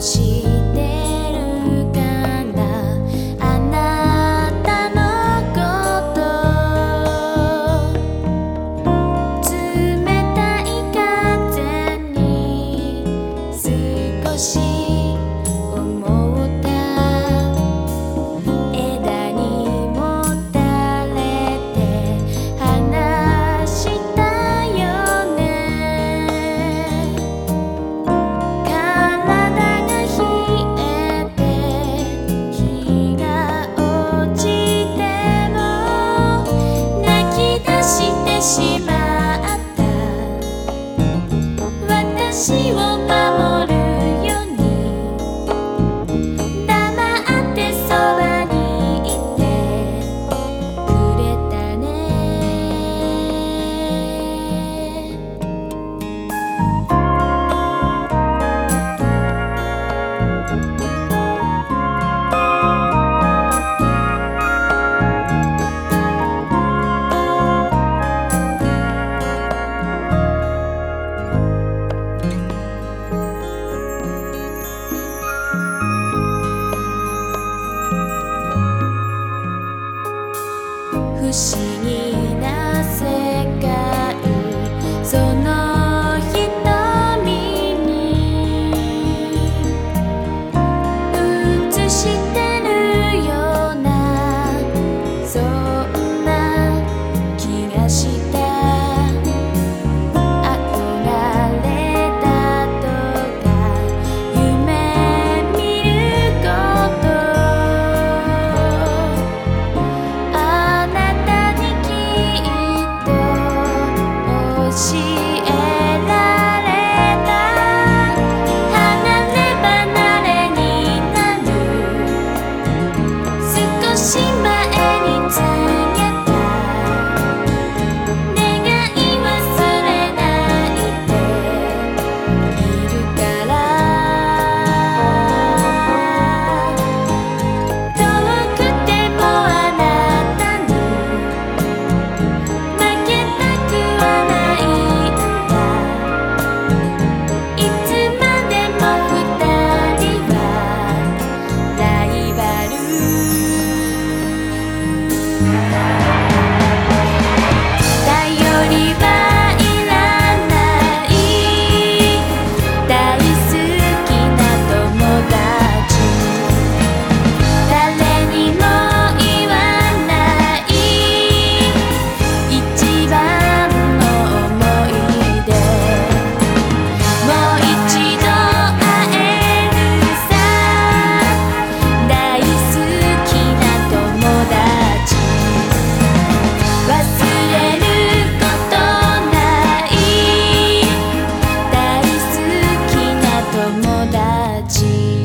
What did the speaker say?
心。私を守る。友達